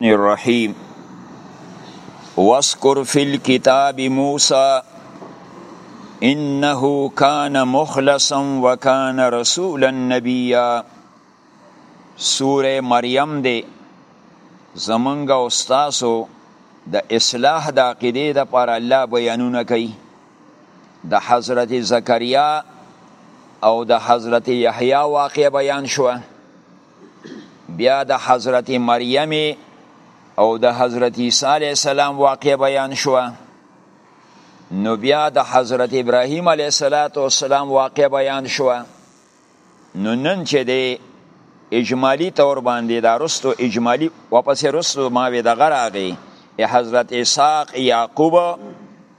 الرحمن الرحیم واسکر فی الكتاب موسی انه کان مخلصا وکان رسولا نبیا سوره مریم دی زمونږ او ستاسو د اصلاح د عقیدې د پر الله بیانونه کوي د حضرت زکریا او د حضرت یحیی واقع بیان شو بیا د حضرت مریم او د حضرت عیسی علی السلام واقع بیان شو نو بیا د حضرت ابراهیم علی السلام واقع بیان شو نو نن چې دی اجمالی تور باندې دا رستو اجمالی واپس رستو ما وی دغه راغی حضرت اسحاق یعقوب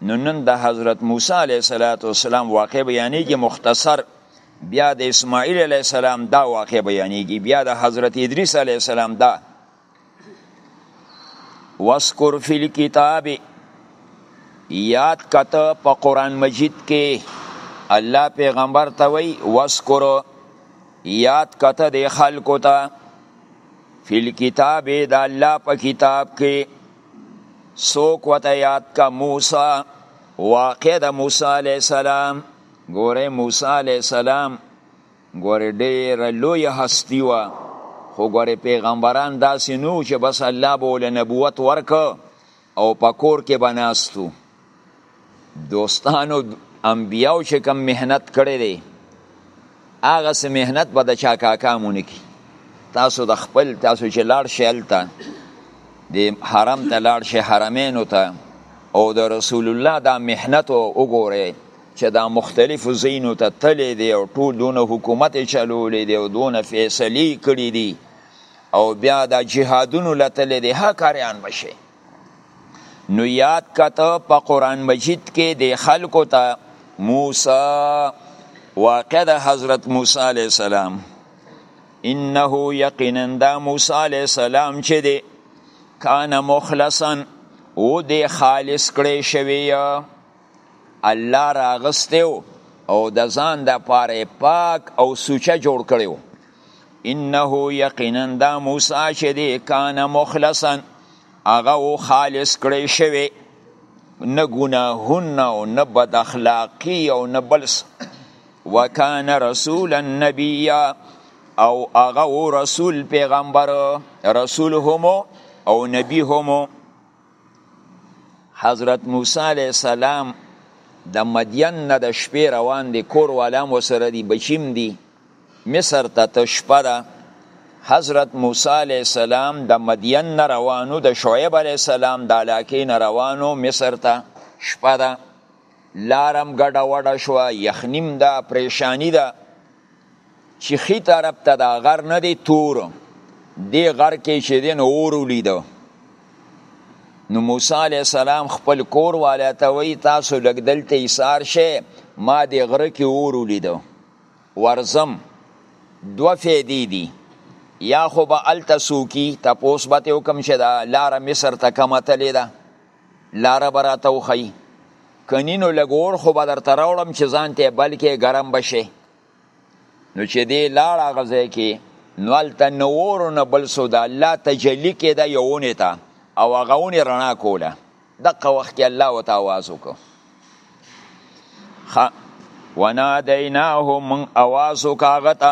نو نن د حضرت موسی علیه السلام واقع بیانې کې مختصر بیا د اسماعیل علیه السلام دا واقع بیانیږي بیا د حضرت ادریس علیه السلام دا واسکر فی الكتاب یاد کته په قران مجید کې الله پیغمبر ته وی واسکر یاد کته د خلکو ته فی الكتاب د الله په کتاب کې سوک وته یاد کا موسی واقع د موسی علی السلام ګوره موسی علیه السلام ګوره ډېره لویه هستي وه خو ګوره پیغمبران داسې نه وو چې بس الله به له نبوت ورکه او په کور کې به ناست وو دوستانو انبیاو چې کوم محنت کړی دی هغه سه مهنت به د چا کاکا مونږ کی تاسو د خپل تاسو چې لاړ شئ هلته د حرم ته لاړ شئ حرمینو ته او د رسول الله دا محنت وګورئ چې دا مختلفو ځایونو ته تللی دی او ټول دونه حکومت یې چلولی دی او دونه فیصلې کړي دي او بیا دا جهادونو له تللی دی ها کاریان به شي نو یاد کته په قران مجید کې د خلکو ته موسی واقع د حضرت موسی علی السلام انه یقینا دا موسی علی السلام چې دی کان مخلصا او د خالص کړي شوی الله راغسته او د ځان د پاره پاک او سوچه جوړ کړو انه یقینا دا موسی چې دی کان مخلصا هغه او خالص کړی شوی نه ګناهونه او نه بد اخلاقی او نه بلس وکان رسول النبی او هغه او رسول پیغمبر رسول هم او نبی هم حضرت موسی علیه السلام د مدین نه د شپې روان دی کور والا مو سره دی بچیم دی مصر ته ته شپه ده حضرت موسی علیه السلام د مدین نه روانو د شعیب علیه السلام د علاقې نه روانو مصر ته شپه ده لارم ګډه وډه شوه یخنیم ده پریشانی ده چې ښي طرف ته دا غر نه دی تور دی غر کې چې دی نو اور ولیده نو موسی علی السلام خپل کور والا ته وی تاسو لګ دلته ایثار شه ما د غره کې اور ولیدو ورزم دو فیدی دی یا خو به الته سوکی تپوس به ته حکم شه دا لار مصر ته کمه تلی ده لاره به راته وښیي کنی نو لږ اور خو به درته راوړم چې ځان ته بلکې ګرم به شي نو چې دی لاړ هغه ځای کې نو هلته نه اور نه بل څه د الله تجلي کېده یو ونې ته او هغه ونې رڼا کوله دقه وخت کې الله ورته اواز وکړو ونادیناه من اواز وکړو هغه ته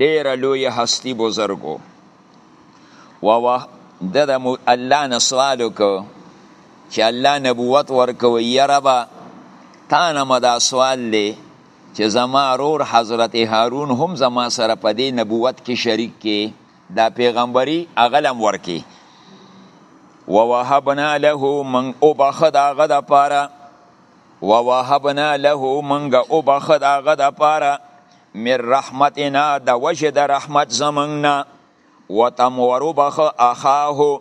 ډیره لوی هستی بزرګو و و د الله نه سوال وکړو چې الله نبوت ورکوي یا رب تا نه مدا سوال دی چې زما رور حضرت هارون هم زما سره په دې نبوت کې شریک کې دا پیغمبري اغلم ورکی ووهبنا له من او بخد هغه د پاره ووهبنا له منګه او بخ د هغه د پاره من رحمتنا د وجه د رحمت زمنګ نه وتم ورو بخ اخاه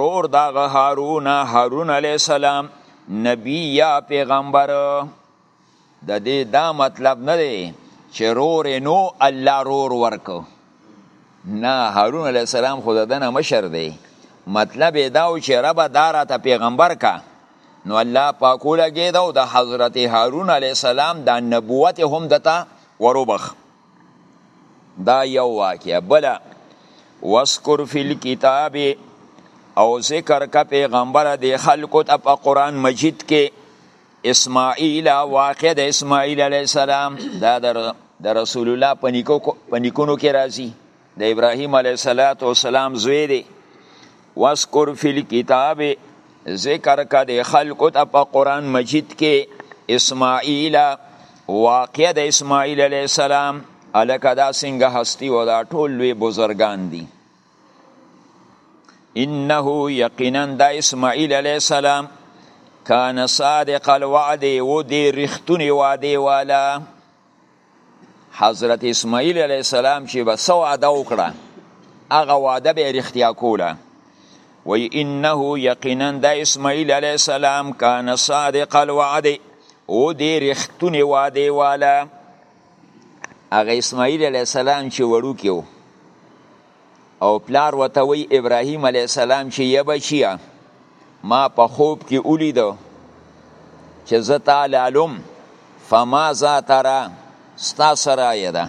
رور دغه هارون هارون علی السلام نبی یا پیغمبر د دې دا مطلب نه دی چې رور نو الله رور ورکو نه هارون علیه السلام خو د دنه مشر دی مطلب یې دا و چې ربه دا راته پیغمبر که نو الله پاک ولګېده او د حضرت هارون علیه السلام دا نبوت هم دته وروبخ دا یو واقعه بله وسکر فی الکتاب او ذکر کا پیغمبر دی خلکو ته په قرآن مجید کې اسماعیل واقع د اسماعیل علی السلام دا در د رسول الله په نیکو په نیکونو کې راځي د ابراهیم علیه صلوات و سلام زوی دی واسکر فی الكتاب ذکر کا د خلقو ته په قران مجید کې اسماعیل واقع د اسماعیل علیه السلام الکه دا څنګه هستی و دا ټول لوی بزرگان دي انه یقینا دا اسماعیل علیه السلام کان صادق الوعد و دی رښتونی وعده والا حضرت اسماعیل علیه السلام چې به څه وعده وکړه هغه وعده به رښتیا کوله وی انه یقینا دا اسماعیل علیه السلام کان صادق الوعد و دی رښتونی وعده والا هغه اسماعیل علیه السلام چې وړوکی و او پلار ورته وایي ابراهیم علیه السلام چې یا بچیه ما په خوب کې ولیده چې زه تا لالم فما ذا ترا ستا څه رایه ده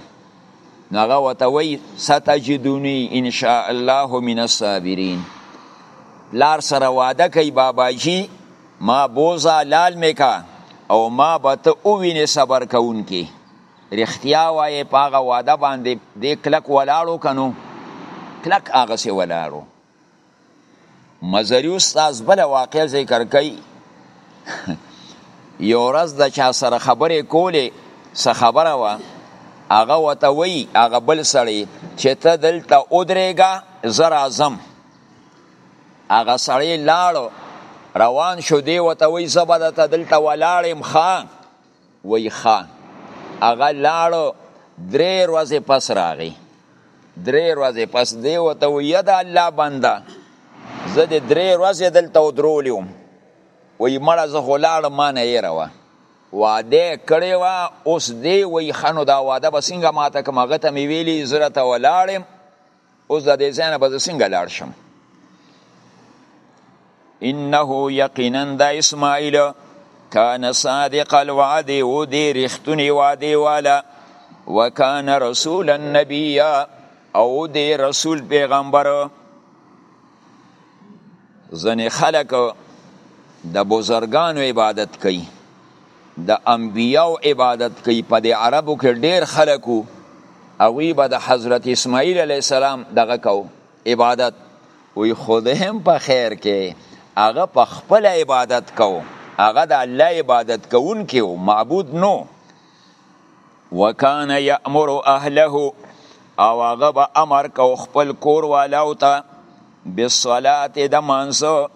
نو هغه ورته وایي ستجدوني انشاء الله من الصابرین پلار سره وعده کوي باباجي ما بوزا لال می کا او ما به ته اووینې صبر کوونکی رښتیا وایې په هغه وعده باندې دې کلک ولاړو که نو کلک هغسې ولاړو مزري استاد بله واقع ذکر کوي یو ورځ د چا سره خبرې کولې څه خبره وه هغه ورته وایي هغه بل سړی چې ته دلته ودرېږه زه راځم هغه سړی لاړو روان شو دی وته وی زبده ته دلته ولاړم خان وی خان هغه لاړو درې ورځې پس راغی درې ورځې پس دی وته وی د الله بنده زه د درې ورځې دلته ودرولیوم وی مړه زه خو لاړم ما نه یې روه واده کړی و اوس دی وی خنو دا واده به څنګه ماته کوم هغه ته مې ویلي زه راته ولاړم اوس د دې ځای نه به زه څنګه لاړ شم انه یقینا دا اسماعیل کان صادق الوعد او دې رښتونی وعده والا وکان رسول النبی او دې رسول پیغمبر ځنې خلک د بزرګانو عبادت کوي د انبیاو عبادت کوي په د عربو کې ډیر خلکو اوی به د حضرت اسماعیل علی السلام دغه کو عبادت وی خود هم په خیر کې هغه په خپل عبادت کو هغه د الله عبادت کوونکی او معبود نو وکان یامر اهله او هغه به امر کو خپل کور والاو ته بالصلاه د مانزه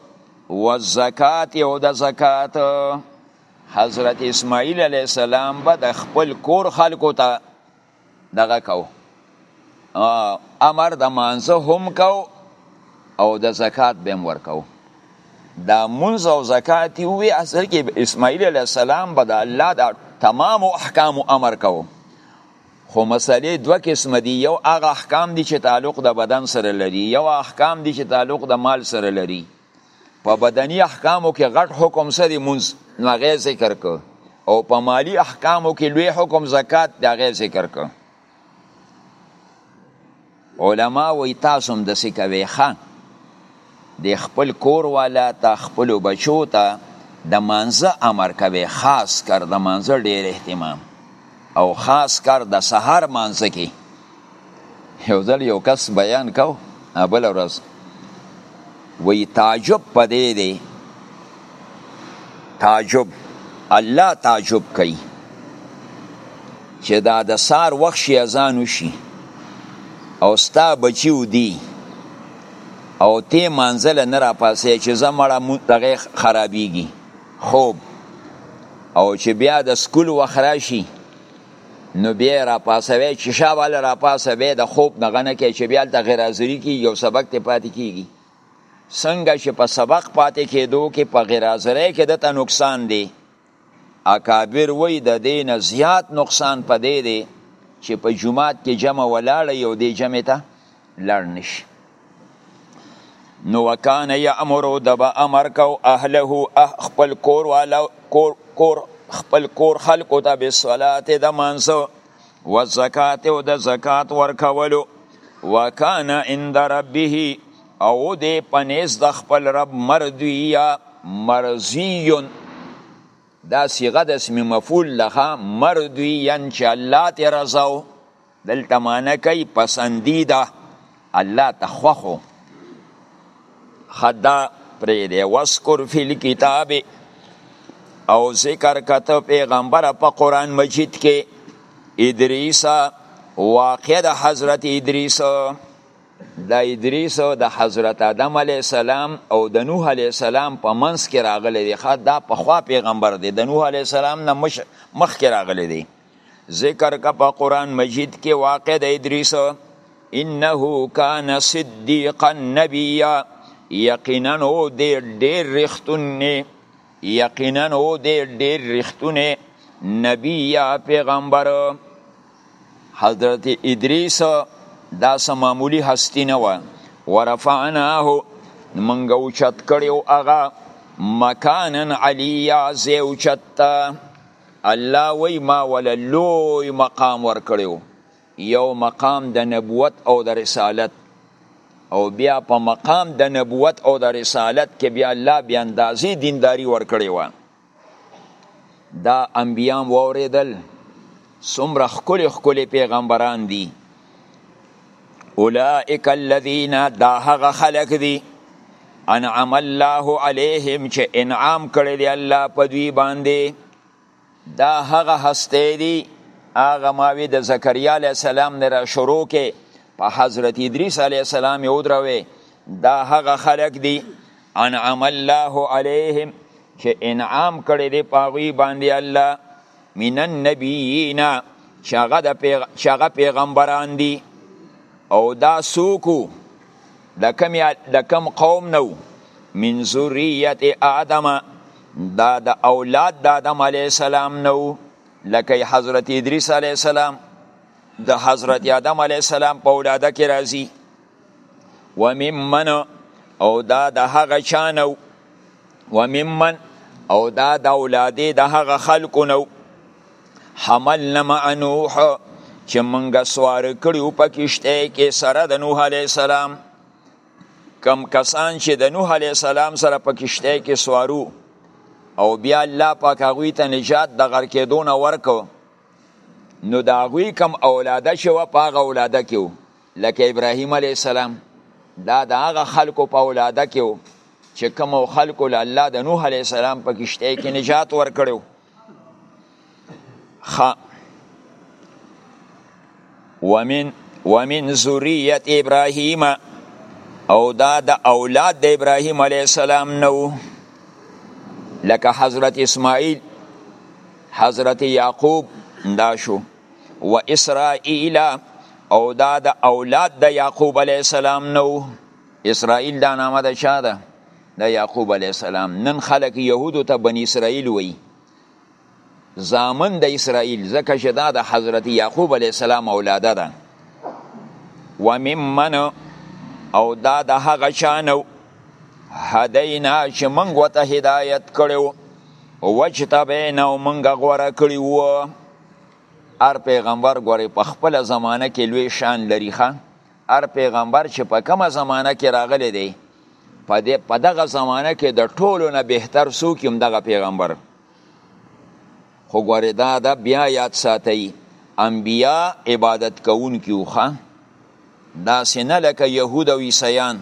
والزکات او د زکات حضرت اسماعیل علیه السلام به د خپل کور خلکو ته دغه کو امر د مانزه هم کو او د زکات به هم ورکو دا منز او زکات وی اصل کې اسماعیل علی السلام به د الله د تمام احکام امر کو خو مسلې دوه قسم دي یو هغه احکام دي چې تعلق د بدن سره لري یو احکام دي چې تعلق د مال سره لري په بدني احکامو کې غټ حکم سره منز نو غیر ذکر کو او په مالی احکامو کې لوی حکم زکات دا غیر ذکر کو علما وی تاسو هم دسی کوي ښه د خپل کور والا ته خپل بچو ته د مانزه امر کوي خاص کر د مانزه ډیر اهتمام او خاص کر د سحر مانزه کې یو ځل یو کس بیان کو بل ورځ وی تعجب په دې دی تعجب الله تعجب کوي چې دا د سار وخت شي اذان وشي او ستا بچي ودی او ته منزل نه را پاسې چې زمړه متغه خرابيږي خوب او چې بیا د سکول وخراشي نو بیا یې راپاسوی چې شا واله راپاسه بیا د خوب نه غنه کوي چې بیا هلته غیر حاضري کېږي او سبق ته پاتې کېږي څنګه چې په سبق پاتې کېدو کې په غیر حاضرۍ کې دته نقصان دی اکابر وایي د دې نه زیات نقصان په دې دی چې په جومات کې جمع ولاړه یو دې جمع ته لاړ نشي نو وکانه یامرو د به امر کو اهله خپل کور والا کور کور خپل کور خلکو ته به صلات د مانزو و زکات او د زکات ورکولو وکانه عند ربه او دې پنيز د خپل رب مردویا مرزیون دا صيغه د اسم مفعول لخوا مردویان چې الله ته رضاو دلته معنی کوي پسندیده الله ته خوښو خدا پرې دی وذکر فی الکتاب او ذکر کته پیغمبر په قران مجید کې ادریس واقع د حضرت ادریس د ادریس او د حضرت آدم علی السلام او د نوح علی السلام په منځ کې راغلی دی خا دا په خوا پیغمبر دی د نوح علی السلام نه مخ کې راغلی دی ذکر کا په قران مجید کې واقع د ادریس انه کان صدیقا نبیا یقینا او دې ډېر رښتونه یقینا او دې ډېر رښتونه نبی یا پیغمبر حضرت ادریس دا سمامولی هستی نه و ورفعناه منګه اوچت کړیو هغه مکانن علیا زی اوچت الله وایی ما وله لوی مقام ورکړی وو یو مقام د نبوت او د رسالت او بیا په مقام د نبوت او د رسالت کې بیا الله بیا اندازې دینداری ورکړی وو دا انبیام ووریدل څومره خکل خکل پیغمبران دی اولئک الذین دا هغه خلق دی انعم الله علیهم چې انعام کړی دی الله په دوی باندې دا هغه هسته دی هغه ماوی د زکریا علی السلام نه را شروع کې په حضرت ادریس علی السلام یو دروي دا هغه خلق دی انعم الله علیهم چې انعام کړی دی پاغوی باندې الله من النبیین چې هغه د پیغ... چې هغه پیغمبران دي او دا څوک د کم د کم قوم نو من ذریه آدم دا د اولاد د آدم علی السلام نو لکه حضرت ادریس علی السلام د حضرت آدم علی السلام په اولاده کې راځي وممن او دا د هغه چانو وممن او دا د اولادې د هغه خلکو نو حملنا مع نوح چې مونږه سوار کړیو په کشته کې سره د نوح علی السلام کم کسان چې د نوح علی السلام سره په کشته کې سوارو او بیا الله پاک هغه ته نجات د غر کېدو نه ورکو نو دا غوی کم اولاده شو په هغه اولاده کې لکه ابراهیم علیه السلام دا د هغه خلکو په اولاده کې و چې کوم خلکو له الله د نوح علیه السلام په کشته کې نجات ورکړو خ ومن ومن ذریه ابراهیم او دا د اولاد د ابراهیم علیه السلام نو لکه حضرت اسماعیل حضرت یعقوب دا شو و اسرائیل او دا د اولاد د یعقوب علی السلام نو اسرائیل دا نامه د چا ده د یعقوب علی السلام نن خلک یهودو ته بنی اسرائیل وایي زامن د اسرائیل ځکه چې دا د حضرت یعقوب علی السلام اولاده ده و ممن او دا د هغه چانو هدینا چې موږ وته هدایت کړو وجتبینا او موږ غوره کړی وو هر پیغمبر ګوري په خپل زمانه کې لوی شان لري ښه هر پیغمبر چې په کومه زمانه کې راغلی دی په دې په دغه زمانه کې د ټولو نه بهتر څوک هم دغه پیغمبر خو ګوري دا دا بیا یاد ساتي انبیا عبادت کوونکي وخه دا سینه لکه يهود او عیسایان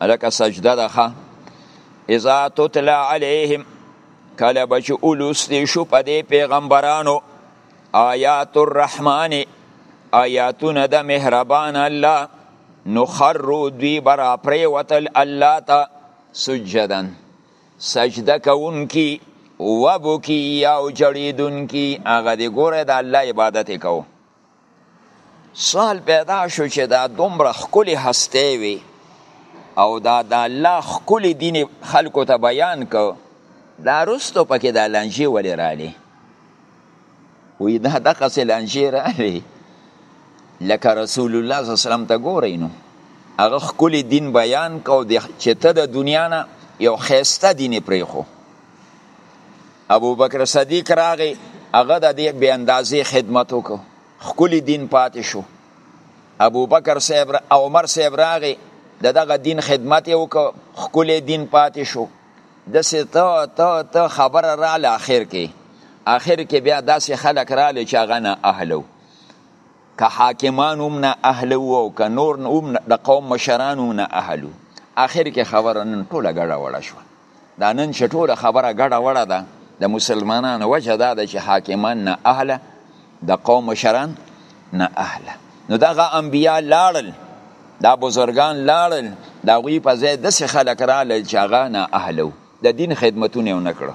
الکه سجده ده ښه اذا تتلى عليهم کله به چې ولوستې شو په دې پیغمبرانو آیات الرحمن آیاتونه د مهربان الله نو خرو دوی برا پریوتل الله ته سجدن سجده کوونکی وبکی یا جړیدونکی هغه دی ګوره د الله عبادت کوو سوال پیدا شو چې دا دومره خکلی هسته وي او دا د الله خکلی دین خلکو ته بیان کو دا رستو پکې دا لنجې ولې رالی وی دا دقه سې لنجې رالی لکه رسول الله صلی الله علیه وسلم ته ګورئ نو هغه خکلی دین بیان کو چې ته د دنیا نه یو خیسته دین پرې خو ابو بکر صدیق راغی هغه د دې بې اندازې خدمت وکړو خکلی دین پاتې شو ابو بکر صاحب را... عمر صاحب راغی د دغه دین خدمت یې وکړو خکلی دین پاتې شو داسې ته ته ته خبره راله آخر کې آخر کې بیا داسې خلک راله چې هغه نه اهلو که حاکمان هم نه اهلو او که نور هم د قوم مشران هم نه اهلو آخر کې خبره نن ټوله ګډه وړه شوه دا نن چې ټوله خبره ګډه وړه ده د مسلمانانو وجه دا ده چې حاکمان نه اهله د قوم مشران نه اهله نو دغه انبیا لاړل دا بزرگان لاړل دا غوی په ځای داسې خلک راغلل چې هغه نه اهله د دین خدمتونه یې ونه کړه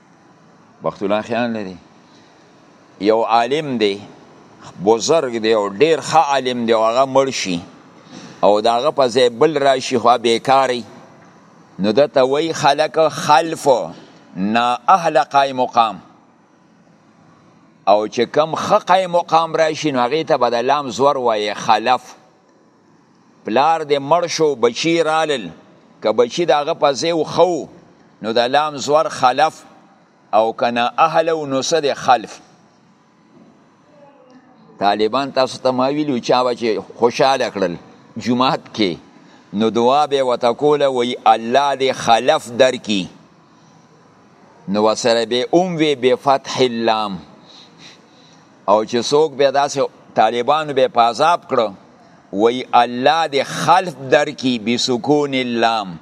بخت الله خان لري یو عالم دی بزرګ دی او ډیر ښه عالم دی او هغه مړ شي او د هغه په ځای بل راشي خو بیکاری نو ده ته وایي خلک خلف نا اهل قای مقام او چې کم ښه قای مقام راشي نو هغې ته به د لام زور وایي خلف پلار دې مړ شو بچي رالل که بچي د هغه په ځای خو نو د لام زور خلف او کنه اهل او نو سد خلف طالبان تاسو ته ما ویلو چا به چې خوشاله کړل جمعات کې نو دعا به وته کوله وی الله دې خلف درکي نو وسره به اوم وی به فتح اللام او چې څوک به داسې طالبانو به په عذاب کړو وی الله دې خلف درکې بسکون اللام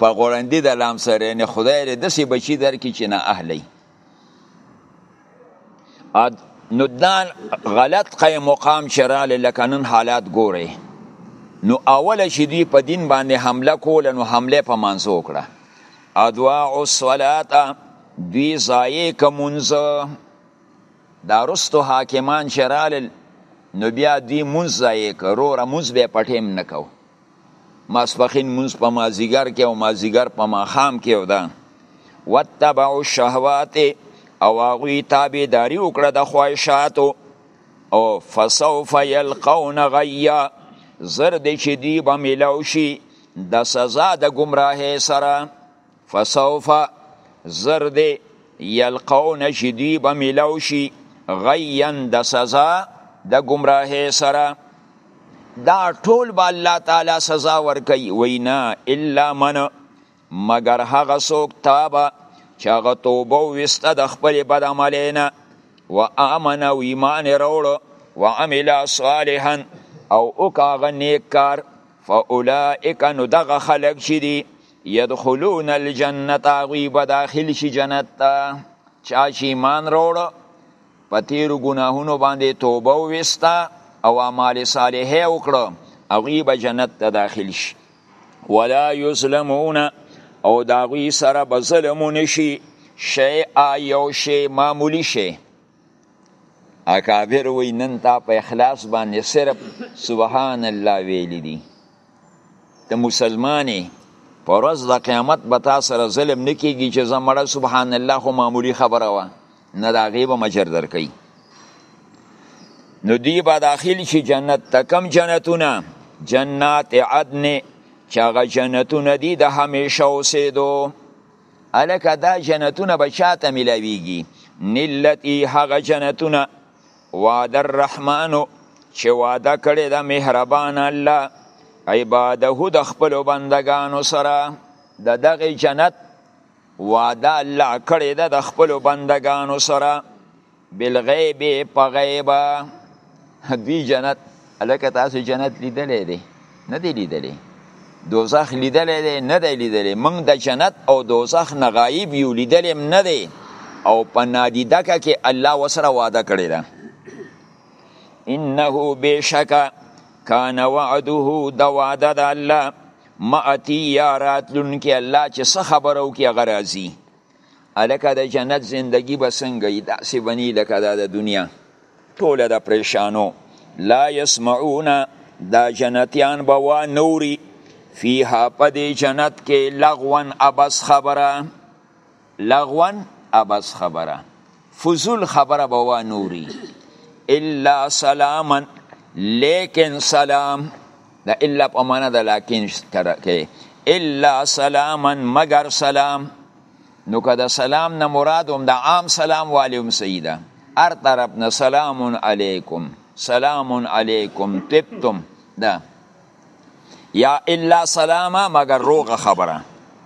په غړندې د لام سره نه خدای دې داسې بچی درکې چې نه اهلی نو دان غلط قای مقام چراله لکه نن حالات ګوره نو اول چې دوی په دین باندې حمله کوله نو حمله په منځو کړه ادواع الصلاه دوی ضایع کمونځ دا رستو حاکمان چې رالل نو بیا دوی مونځ ضایع که روره مونځ به یې په ټیم نه کو ماسپخین مونځ په مازیګر کې او مازیګر په ماښام کې او دا واتبعوا الشهوات او هغوی تابعداري وکړه د خواهشاتو او فسوف یلقون غیا زر دې چې دوی به میلاو شي د سزا د گمراهی سره فسوف زر دی یلقون چې دوی به ملاو شي غین د سزا د گمراهی سره دا ټول به الله تعالی سزا ورکوي وینا الا من مگر هغه څوک تابه چې هغه توبه وسته د خپل بد عملی نه و امن او ایمان راوړو و عمل صالحا او وکاغه نیک کار فاولائک نو دغه خلق چې دي يدخلون الجنه هغوی به داخل شي جنت ته چا چې ایمان راوړه په تیرو ګناهونو باندې توبه وویسته او اعمال صالحه وکړه هغوی به جنت ته داخل شي ولا یظلمون او د هغوی سره به ظلم ونه شي شیئا یو شی معمولي شی اکابر وی نن تا په اخلاص باندې صرف سبحان الله ویل دي ته مسلمانې په ورځ د قیامت به تا سره ظلم نه کیږي چې زه مړه سبحان الله خو معمولی خبره وه نه د هغې به مجر درکوي نو دی به داخل شي جنت ته کم جنتونه جنات عدن چې هغه جنتونه دي د همیشه اوسېدو الکه دا جنتونه به چاته ملاویږي نلتی هغه جنتونه وعد الرحمن چې وعده کړی د مهربان الله عباده د خپل بندگانو سره د دغه جنت وعده الله کړی د خپل بندگانو سره بالغیب په غیب دوی جنت الکه تاسو جنت لیدلې دی نه دی لیدلې دوزخ لیدلې دی نه دی لیدلې موږ د جنت او دوزخ نه غایب یو لیدلې نه دی او په نادیده کې الله وسره وعده کړی ده انه بشک کان وعده د وعده د الله ماتی یا راتلونکي الله چې څه خبرو کې غرازي الکه د جنت زندگی به څنګه وي داسې به نه لکه دا د دنیا ټوله د پریشانو لا یسمعون دا جنتیان به وا نوري فیها په دې جنت کې لغون ابس خبره لغون ابس خبره فضول خبره به وا نوري الا سلاما لیکن سلام د الا په معنا د لکن سره کې الا سلاما مگر سلام نو که د سلام نه مراد هم د عام سلام والی هم صحیح ده هر طرف نه سلام علیکم سلام علیکم تبتم ده یا الا سلاما مگر روغه خبره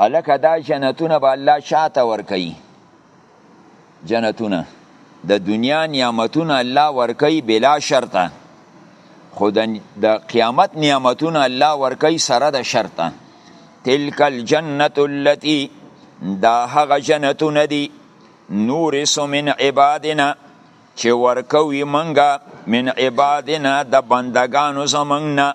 الکه دا جنتونه به الله چاته ورکوي جنتونه د دنیا نعمتونه الله ورکوي بلا شرطه خو د قیامت نعمتونه الله ورکوي سره د شرطه تلک الجنة التي دا هغه جنتونه دي نورس من عبادنا چې ورکوي منګه من عبادنا د بندگانو زمنګ نه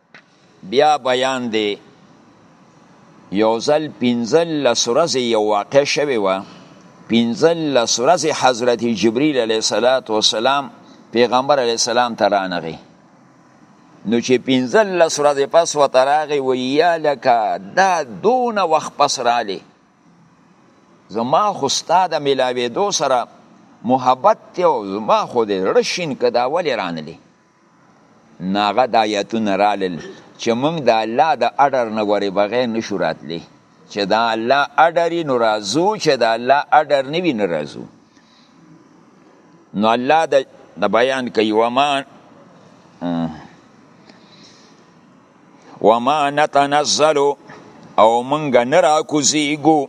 بیا بیان دی یو ځل پنځلس ورځې یو واقع شوې وه پنځلس ورځې حضرت جبریل علیه الصلاة والسلام پیغمبر علیه السلام ته رانغی نو چې پنځلس ورځې پس ورته راغی وایي یا لکه دا دونه وخت پس رالی زما خو ستا د میلاوېدو سره محبت دی او زما خو دې زړه شین که دا ولې رانلی نه هغه د آیاتونه رالل چې موږ د الله د اډر نه غورې بغیر نشو راتلی چې د الله اډري نو راځو چې د الله اډر نه وي نه راځو نو الله د بیان کوي وما وما نتنزل او مونږ نه راکوزیږو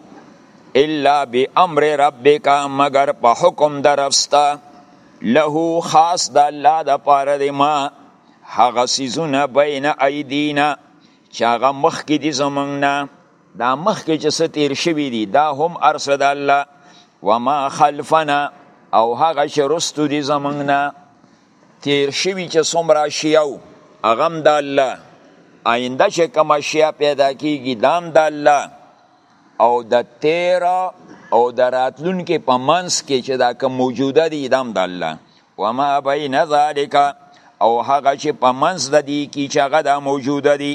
الا بامر ربک مگر په حکم درفستا له خاص د الله د پاره دی ما هغه سیزونه بین ایدینا چې هغه مخکې دي زمونږ نه دا مخکې چې څه تیر شوي دي دا هم ارسه د الله وما خلفنا او هغه چې رستو دي زمونږ نه تیر شوی چې څومره اشیاو هغه د الله آینده چې کوم اشیا پیدا کیږي دام د الله او د دا تیر او د راتلونکو په منځ کې چې دا کوم موجوده دي دام د الله وما بین ذالک او هغه چې په منځ د دې کې چې هغه دا موجوده دي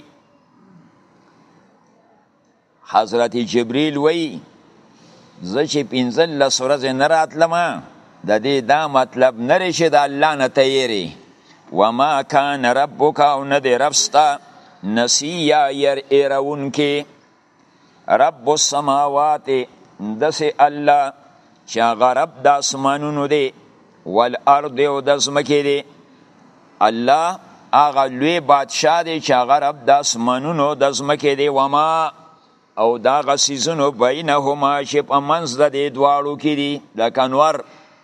حضرت جبريل وایي زه چې پنځلس ورځې نه راتلم د دې دا مطلب نه دی چې د الله نه ته یېرې وما کان ربک او نه دی رب ستا نسیا ير ایرونکې رب السماوات دسې الله چې هغه رب د اسمانونو دی والارض او د ځمکې دی الله هغه لوی بادشاه دی چې هغه رب د اسمانونو د ځمکې دی وما او دا غسیزونو بینهما چې په منځ د دې دواړو کې دي د کنور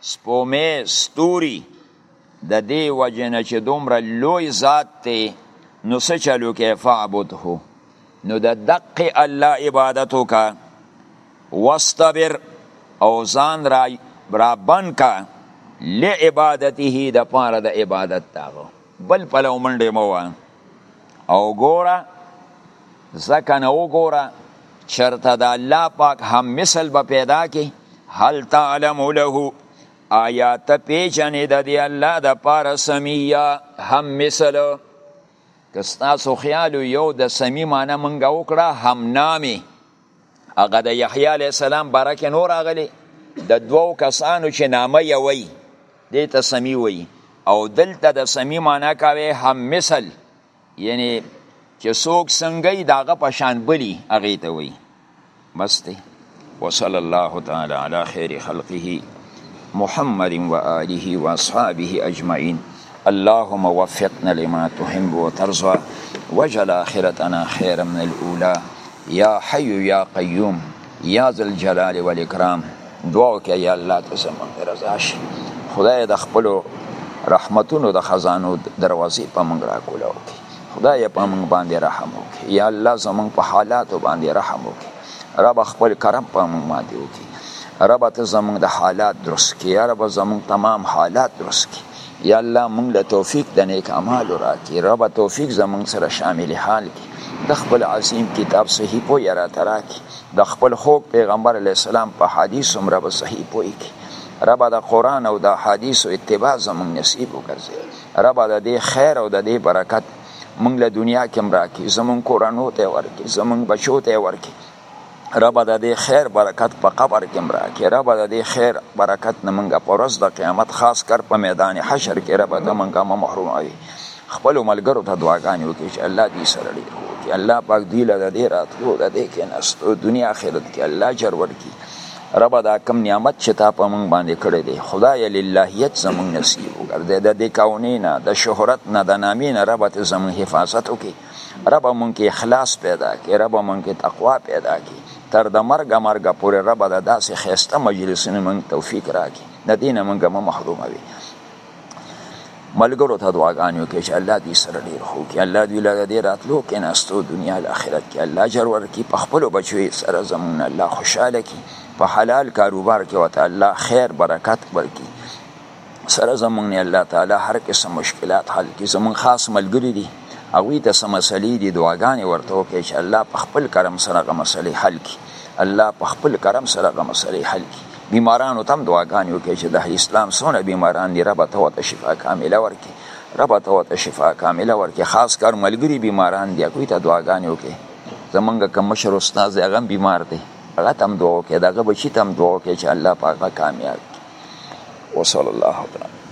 سپومې ستوري د دې وجنه چې دومره لوی ذات دی نو څه چلو کې فعبده نو د دقه الله عبادت وکا واستبر او ځان را را بن کا لعبادته د پاره د عبادت تاغو بل پلو منډه مو او ګوره زکه نه وګوره چرته د الله پاک هم مثل به پیدا کی هل تعلم له آیات پیجنې د دی الله د پاره سمیه هم مثل که ستاسو خیال یو د سمی معنی مونږ وکړه هم نامي هغه د یحیی علی السلام باره کې نور راغلی د دوو کسانو چې نامه یې وی دې ته سمی وی او دلته د سمی معنی کوي هم مثل یعنی چې څوک څنګه داغه پشان بلی هغه ته وی مستی وصلی الله تعالی علی خیر خلقه محمد و آله و اصحابه اجمعین اللهم وفقنا لما تحب وترضى وجل آخرتنا خيرا من الأولى يا حي يا قيوم يا ذا الجلال والإكرام دعا وکړه یا الله ته زموږ رضا شي خدای د خپل رحمتونو د خزانو دروازې په موږ راکولاو خدای په موږ باندې رحم وکړي یا الله زموږ په حالاتو باندې رحم وکړي رب خپل کرم په موږ باندې وکړي رب ته زموږ د حالات درست کړي یا رب زموږ تمام حالات درست کړي یا الله موږ له توفیق د نیک اعمال راکړي رب توفیق زموږ سره شامل حال کړي د خپل عظیم کتاب صحیح پوی را تراکي د خپل خوږ پیغمبر علی السلام په حدیث هم رب صحیح پوی کړي رب د قرآن او د حدیث اتباع زموږ نصیب وګرځي ربه د دې خیر او د دې برکت مونږ له دنیا کې هم راکړي زمونږ کورنو ته یې ورکړي زمونږ بچو ته یې ورکړي ربه د دې خیر برکت په قبر کې هم راکړي ربه د دې خیر برکت نه مونږ په ورځ د قیامت خاص کر په میدان حشر کې ربه د مونږ مه محروموي خپلو ملګرو ته دعاګانې وکړي چې الله دوی سره ډېر وکړي الله پاک دوی له د دې راتلو د دې کېناستو دنیا آخرت کې الله اجر ورکړي رب دا کم نعمت چې تا په مونږ باندې کړی دی خدای للهیت زمونږ نصیب وګرځي د دې کاونې نه د شهرت نه د نامې نه رب ته زمونږ حفاظت وکړي رب مونږ کې اخلاص پیدا کړي رب مونږ کې تقوا پیدا کړي تر د مرګ مرګ پورې رب د داسې خسته مجلسونو مونږ توفیق راکړي د دینه مونږ مه محروموي ملګرو ته دعاګانې وکړي چې الله دوی سره ډېر ښه وکړي الله دوی له دې راتلو کېناستو دنیا له آخرت کې الله اجر ورکړي په خپلو بچیو یې سره زمونږ الله خوشحاله کړي په حلال کاروبار کې ورته الله خیر برکت ورکړي سره زمونږ نه الله تعالی هر قسم مشکلات حل کړي زمونږ خاص ملګري دي هغوی ته څه مسلې دي دعاګانې ورته وکړي چې الله په خپل کرم سره هغه مسلې حل کړي الله په خپل کرم سره هغه مسلې حل کړي بیمارانو تم دعاګانې وکړي چې د اسلام سونه بیماران دی رب ته وته شفا کامله ورکړي رب ته وته شفا کامله ورکړي خاص کر ملګری بیماران دی کوي ته دعاګانې وکړي زمونږ کوم مشر استاد دی هغه بیمار دی هغه تم دعا وکړي دغه بچی تم دعا وکړي چې الله پاک کامیاب وصلی الله تعالی